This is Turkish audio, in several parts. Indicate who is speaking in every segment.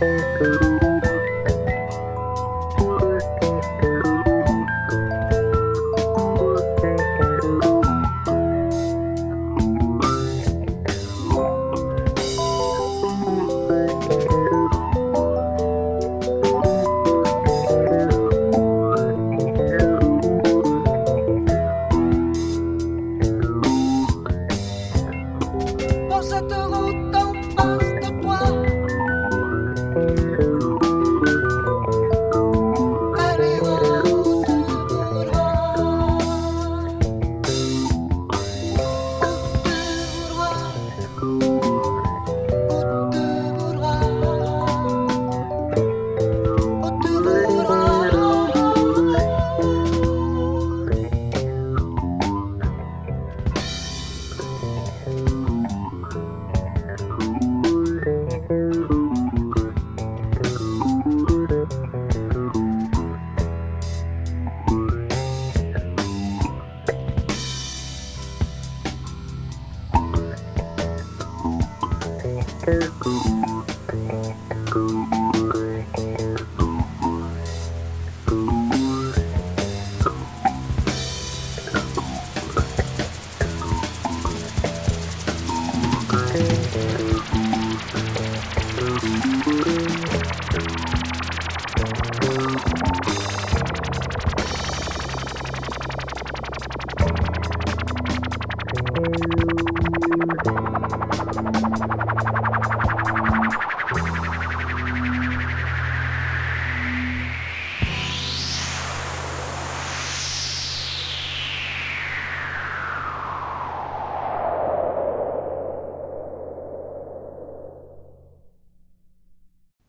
Speaker 1: Música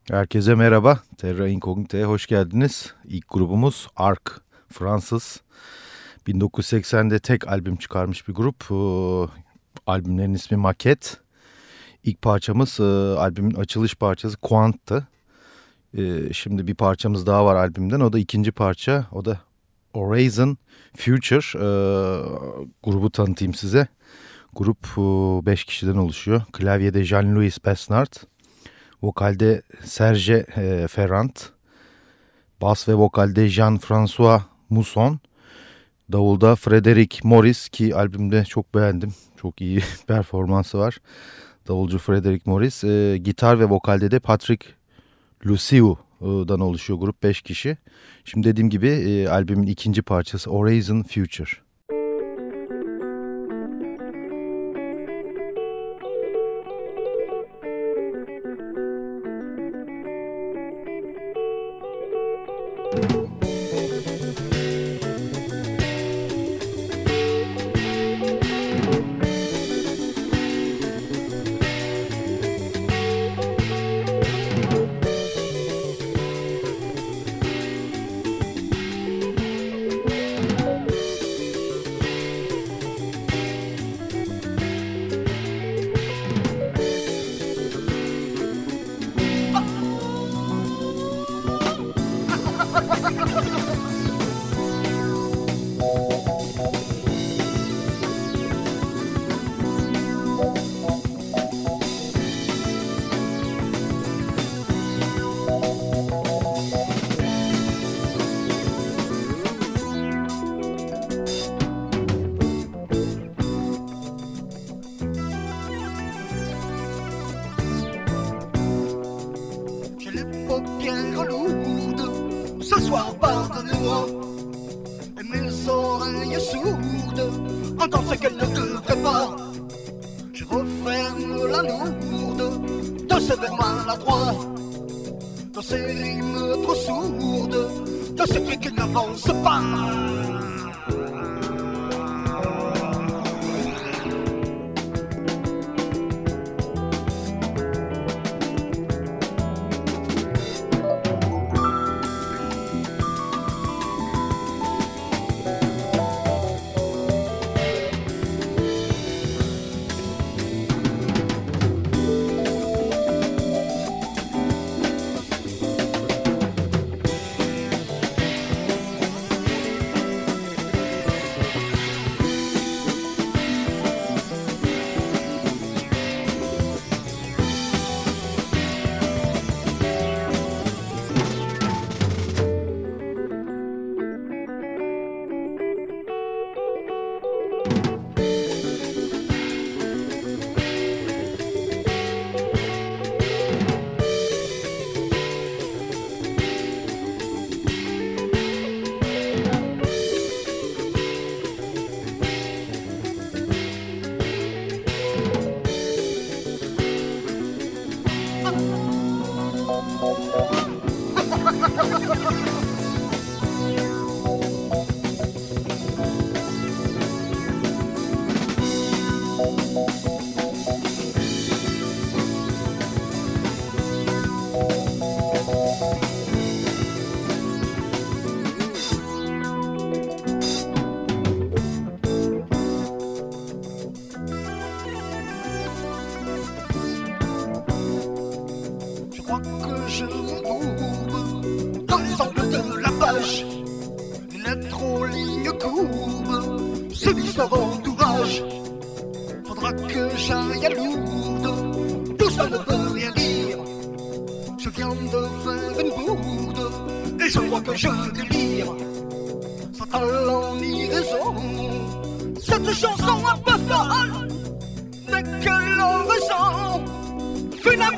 Speaker 2: Herkese merhaba. Terra Incognita'ya hoş geldiniz. İlk grubumuz Ark, Fransız. 1980'de tek albüm çıkarmış bir grup. Ee, albümlerin ismi Maket. İlk parçamız e, albümün açılış parçası Quant'tı. Ee, şimdi bir parçamız daha var albümden. O da ikinci parça. O da Horizon Future. Ee, grubu tanıtayım size. Grup 5 e, kişiden oluşuyor. Klavyede Jean-Louis Besnard. Vokalde Serge e, Ferrand. Bas ve vokalde Jean-François Mousson. Davulda Frederick Morris ki albümde çok beğendim. Çok iyi performansı var. Davulcu Frederick Morris. E, gitar ve vokalde de Patrick Luciu'dan oluşuyor grup 5 kişi. Şimdi dediğim gibi e, albümün ikinci parçası Horizon Future.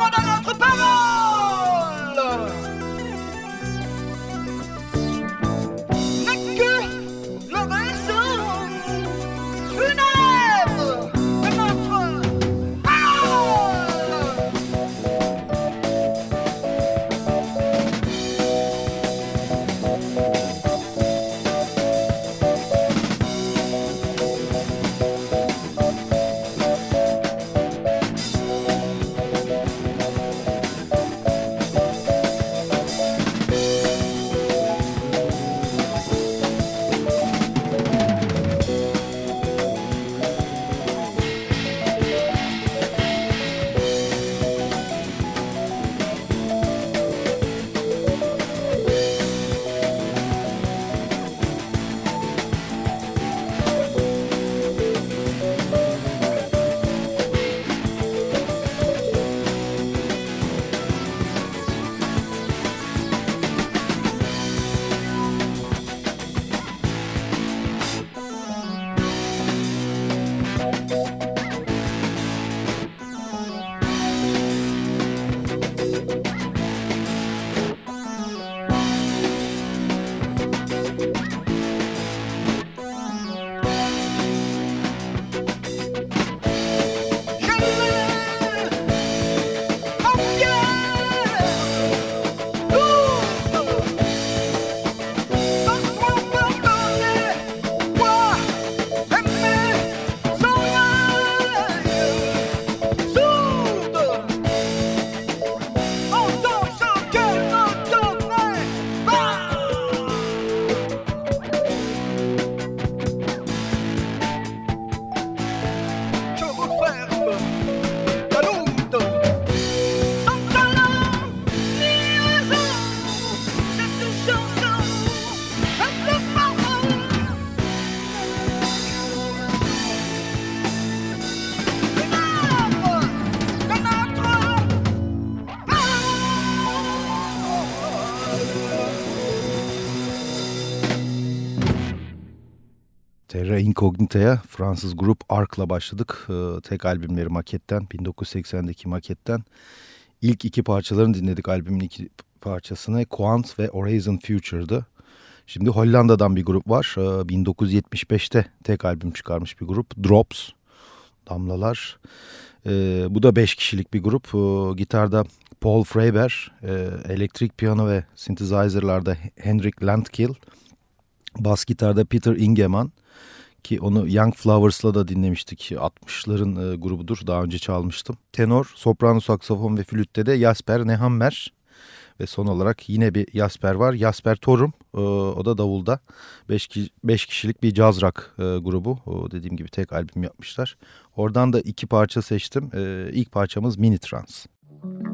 Speaker 1: dans notre parole.
Speaker 2: Incognita'ya Fransız grup Ark'la başladık. Ee, tek albümleri maketten, 1980'deki maketten. İlk iki parçalarını dinledik albümün iki parçasını. Quant ve Horizon Future'dı. Şimdi Hollanda'dan bir grup var. Ee, 1975'te tek albüm çıkarmış bir grup. Drops, Damlalar. Ee, bu da beş kişilik bir grup. Ee, gitarda Paul Freiber, e, elektrik piyano ve synthesizer'larda Henrik Landkill, bas gitarda Peter Ingeman ki onu Young Flowers'la da dinlemiştik. 60'ların e, grubudur. Daha önce çalmıştım. Tenor, soprano saksafon ve flütte de Jasper Nehammer. Ve son olarak yine bir Jasper var. Jasper Torum. e, o da davulda. 5 kişilik bir jazz rock e, grubu. O dediğim gibi tek albüm yapmışlar. Oradan da iki parça seçtim. E, ilk parçamız Mini Trans.
Speaker 1: Mini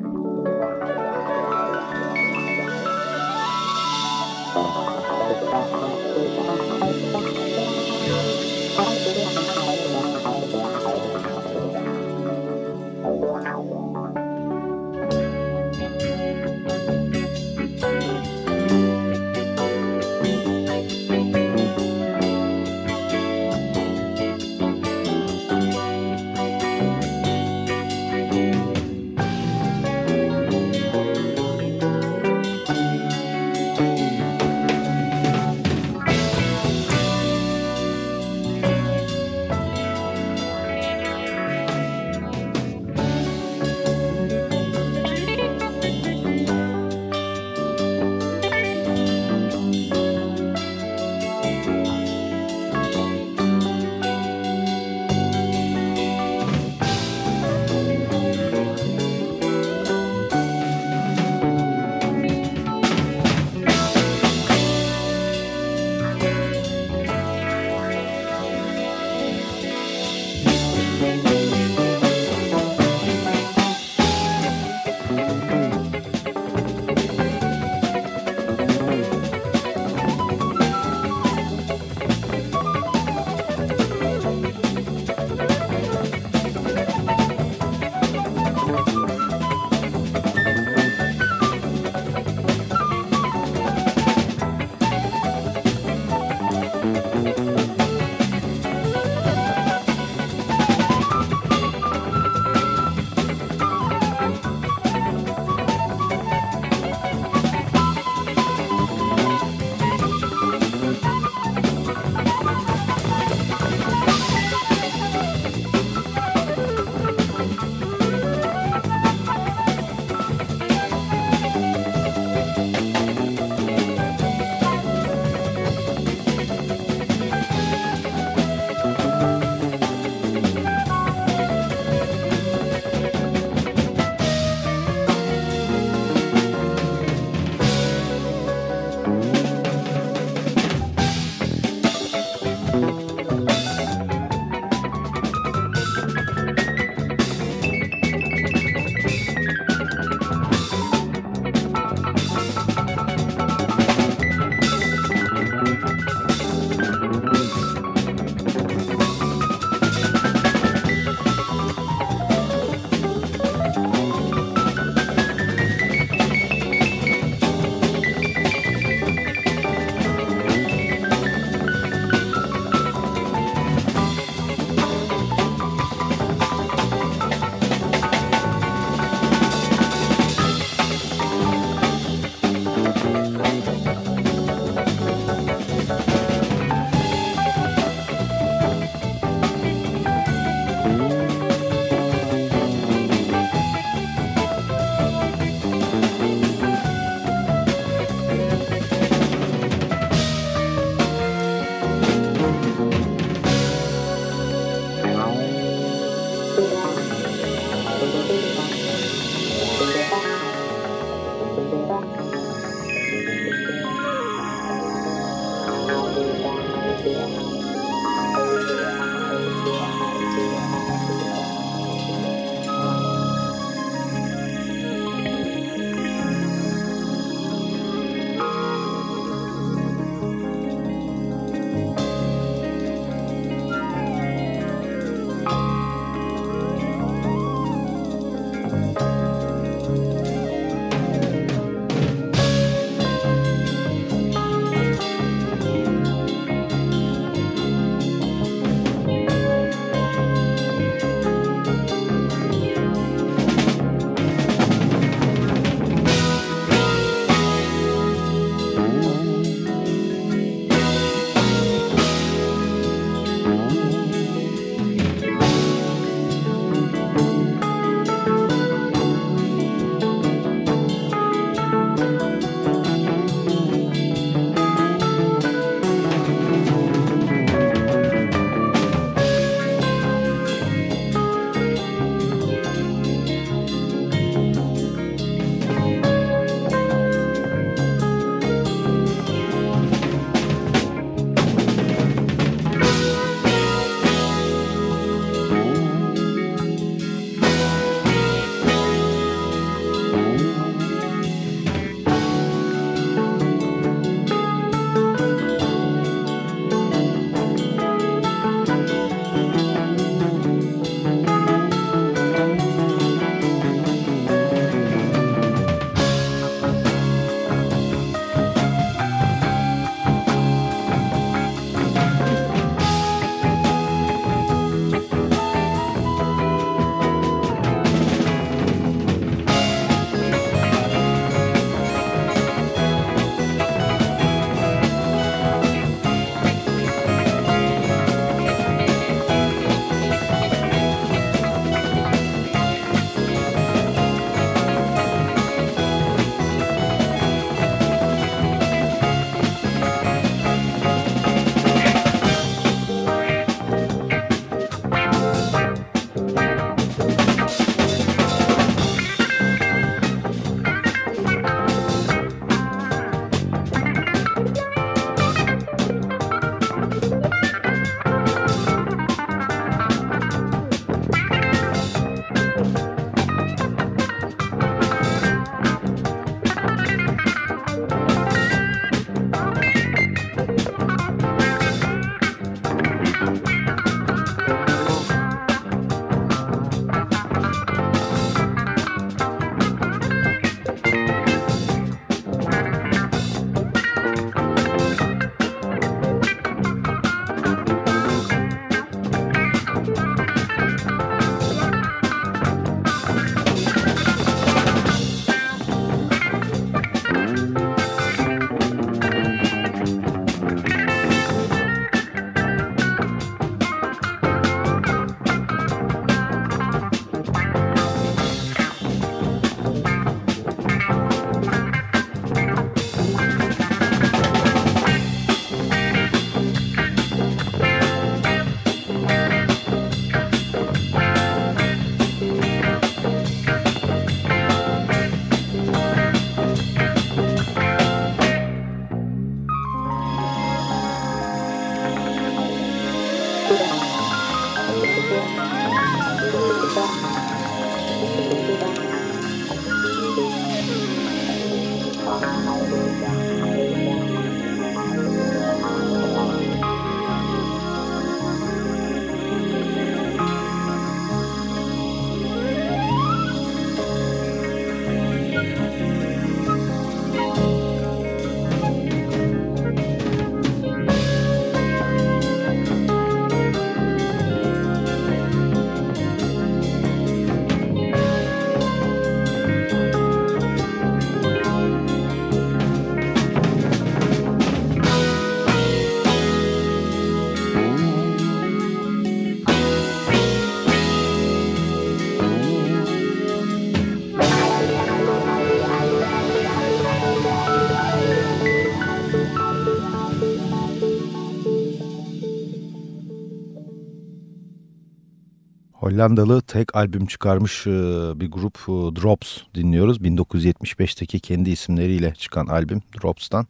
Speaker 2: Hollandalı tek albüm çıkarmış e, bir grup e, Drops dinliyoruz. 1975'teki kendi isimleriyle çıkan albüm Drops'tan.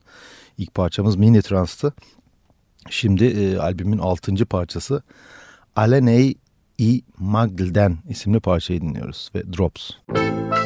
Speaker 2: İlk parçamız Mini Trans'tı. Şimdi e, albümün 6. parçası Aleney I Magdalden isimli parçayı dinliyoruz ve Drops. Drops.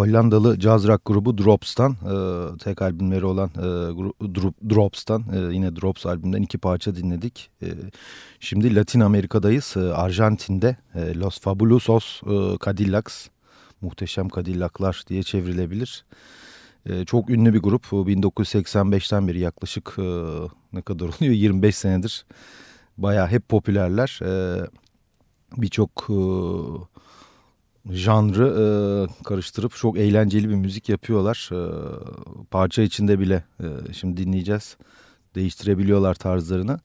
Speaker 2: Hollandalı jazz rock grubu Drops'tan e, tek albümleri olan e, Drops'tan e, yine Drops albümünden iki parça dinledik. E, şimdi Latin Amerika'dayız. E, Arjantin'de e, Los Fabulosos e, Cadillacs muhteşem Cadillac'lar diye çevrilebilir. E, çok ünlü bir grup. 1985'ten beri yaklaşık e, ne kadar oluyor 25 senedir baya hep popülerler. E, Birçok e, janrı e, karıştırıp çok eğlenceli bir müzik yapıyorlar. E, parça içinde bile e, şimdi dinleyeceğiz. Değiştirebiliyorlar tarzlarını.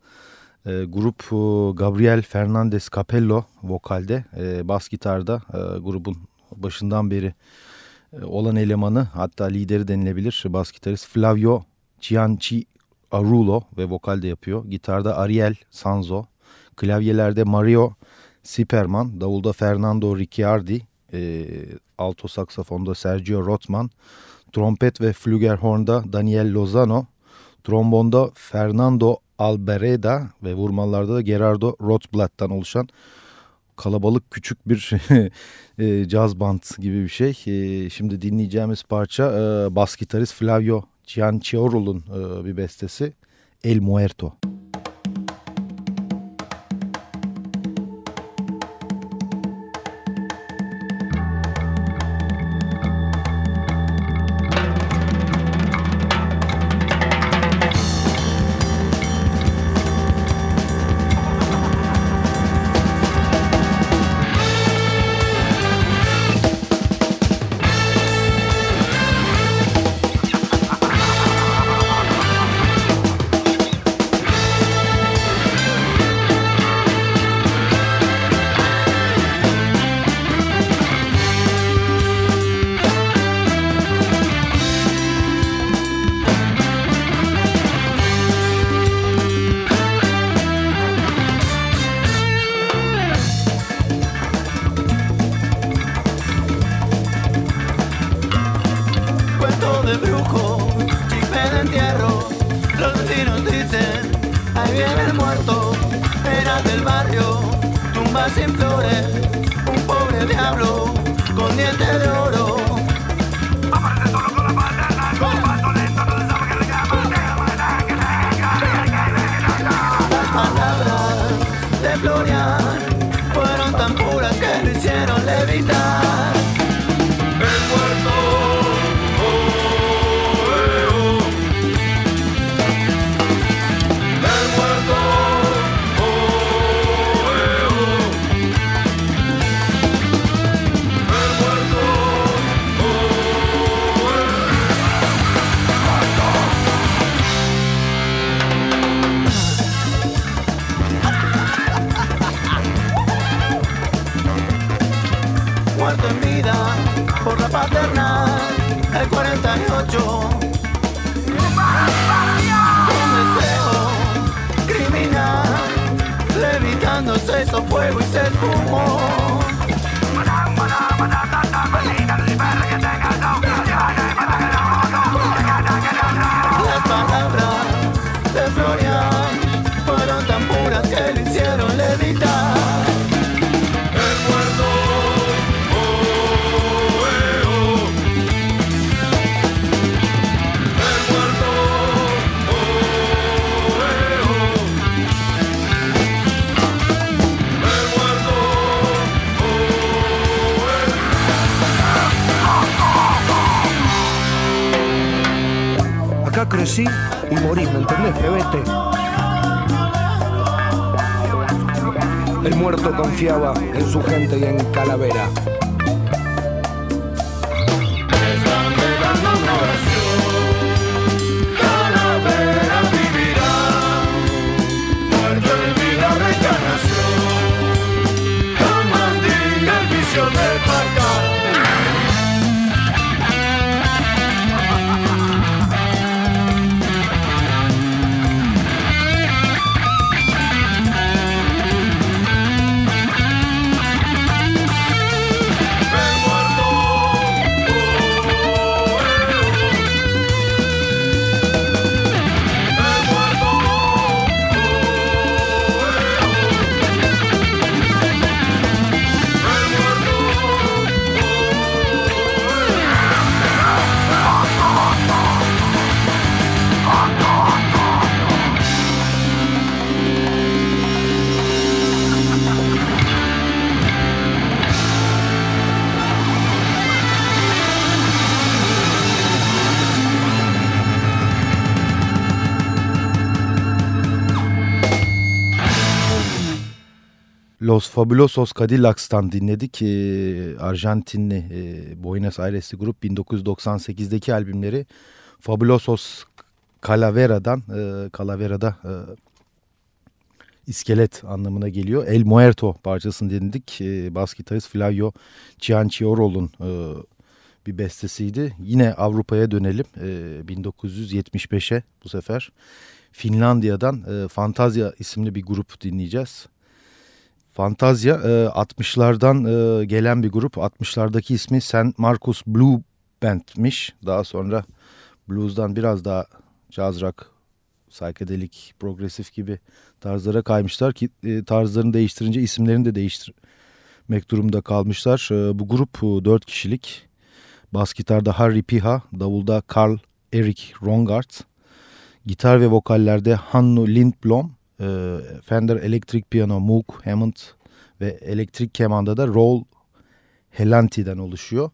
Speaker 2: E, grup e, Gabriel Fernandez Capello vokalde, e, bas gitarda e, grubun başından beri e, olan elemanı hatta lideri denilebilir bas gitarist Flavio Cianci Arulo ve vokalde yapıyor. Gitarda Ariel Sanzo, klavyelerde Mario Siperman, davulda Fernando Ricciardi, e, alto saksafonda Sergio Rotman, trompet ve flügelhornda Daniel Lozano, trombonda Fernando Albereda ve vurmalarda da Gerardo Rotblatt'tan oluşan kalabalık küçük bir e, caz band gibi bir şey. E, şimdi dinleyeceğimiz parça e, bas gitarist Flavio Cianciarulo'nun e, bir bestesi El Muerto.
Speaker 3: y confiaba en su gente y en Calavera.
Speaker 2: Los Fabulosos Cadillacs'tan dinledik. E, Arjantinli e, Buenos Aires'li grup 1998'deki albümleri Fabulosos Calavera'dan, e, Calavera'da e, iskelet anlamına geliyor. El Muerto parçasını dinledik. E, bas gitarist Flavio Ciancioro'nun e, bir bestesiydi. Yine Avrupa'ya dönelim. E, 1975'e bu sefer Finlandiya'dan e, Fantazya isimli bir grup dinleyeceğiz. Fantazya e, 60'lardan e, gelen bir grup. 60'lardaki ismi St. Marcus Blue Band'miş. Daha sonra blues'dan biraz daha jazz rock, psychedelic, progresif gibi tarzlara kaymışlar ki e, tarzlarını değiştirince isimlerini de değiştirmek durumunda kalmışlar. E, bu grup e, 4 kişilik. Bas gitarda Harry Piha, davulda Carl Eric Rongard, gitar ve vokallerde Hannu Lindblom, e, Fender Electric Piano Moog Hammond ve elektrik kemanda da Roll Helanti'den oluşuyor.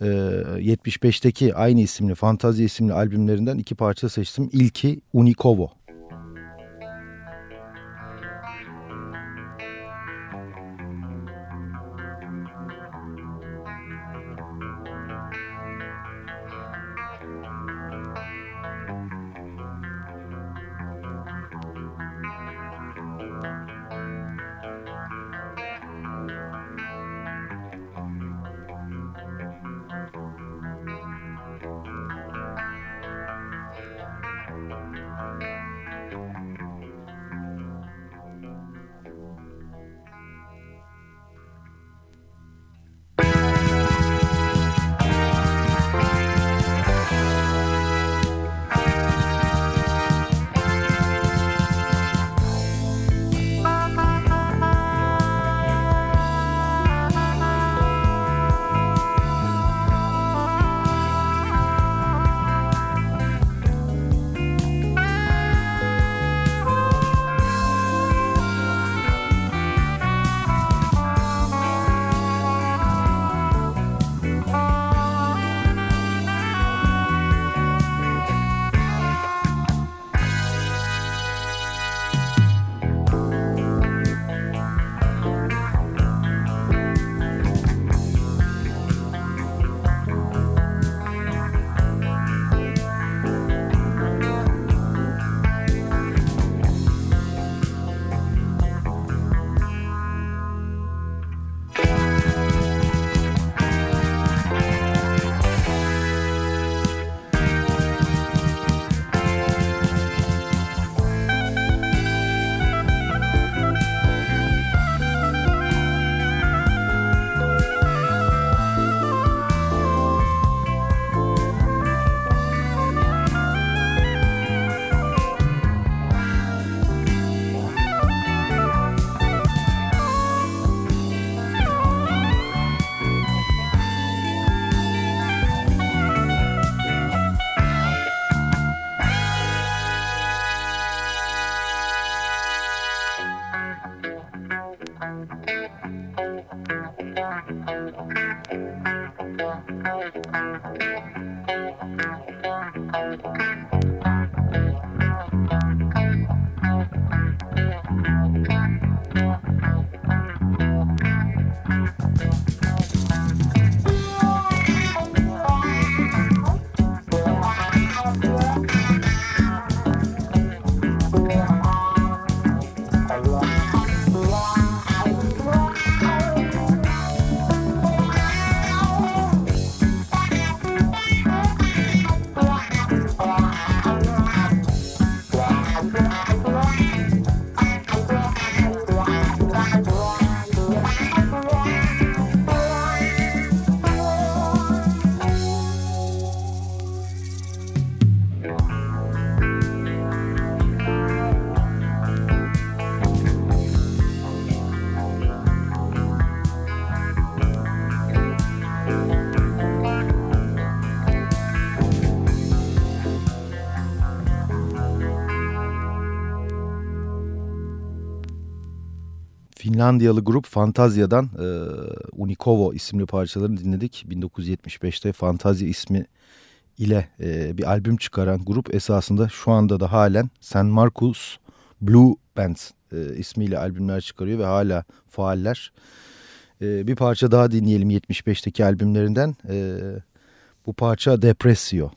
Speaker 2: 75'teki aynı isimli Fantazi isimli albümlerinden iki parça seçtim. İlki Unikovo. Finlandiyalı grup Fantazya'dan e, Unikovo isimli parçalarını dinledik. 1975'te Fantazya ismi ile e, bir albüm çıkaran grup esasında şu anda da halen San Marcos Blue Band e, ismiyle albümler çıkarıyor ve hala faaller. E, bir parça daha dinleyelim 75'teki albümlerinden. E, bu parça Depressio.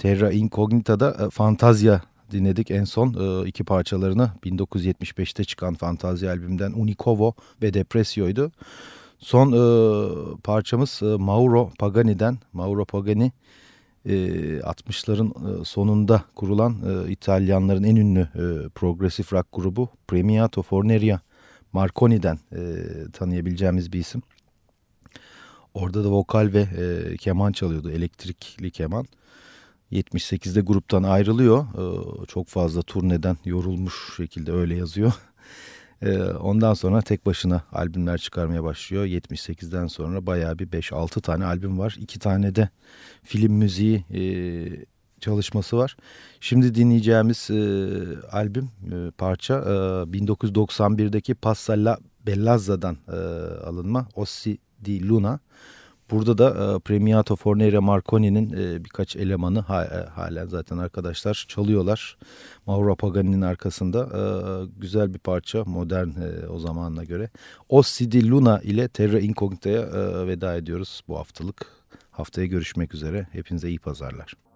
Speaker 2: Terra Incognita'da e, Fantazya dinledik en son e, iki parçalarını 1975'te çıkan Fantazya albümden Unicovo ve Depressio'ydu. Son e, parçamız e, Mauro Pagani'den. Mauro Pagani e, 60'ların e, sonunda kurulan e, İtalyanların en ünlü e, progresif rock grubu Premiato Forneria Marconi'den e, tanıyabileceğimiz bir isim. Orada da vokal ve e, keman çalıyordu, elektrikli keman. 78'de gruptan ayrılıyor. E, çok fazla turneden yorulmuş şekilde öyle yazıyor. E, ondan sonra tek başına albümler çıkarmaya başlıyor. 78'den sonra bayağı bir 5-6 tane albüm var. İki tane de film müziği e, çalışması var. Şimdi dinleyeceğimiz e, albüm e, parça e, 1991'deki Passalla Bellazza'dan alınma Ossi di Luna. Burada da e, Premiato Fornera Marconi'nin e, birkaç elemanı ha, e, halen zaten arkadaşlar çalıyorlar. Mauro Pagani'nin arkasında e, güzel bir parça modern e, o zamanına göre. Ossi di Luna ile Terra Incognita'ya e, veda ediyoruz bu haftalık. Haftaya görüşmek üzere. Hepinize iyi pazarlar.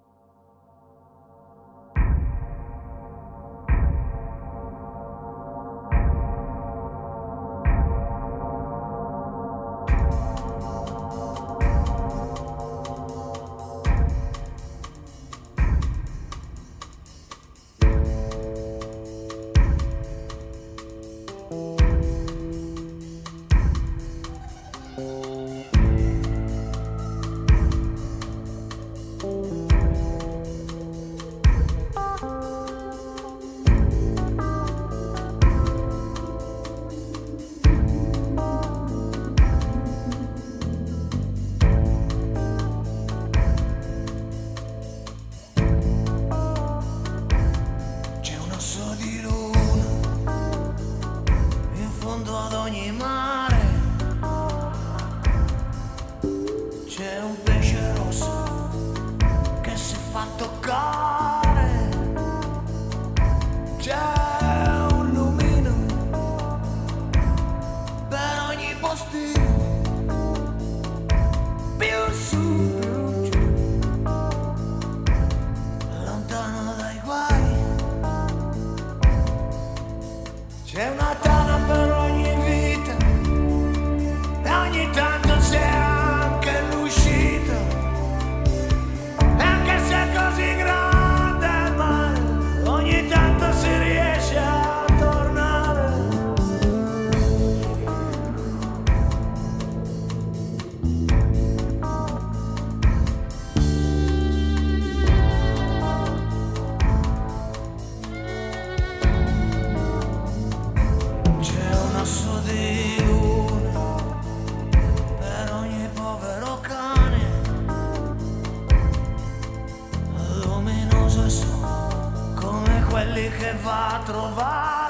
Speaker 4: lichevatrovat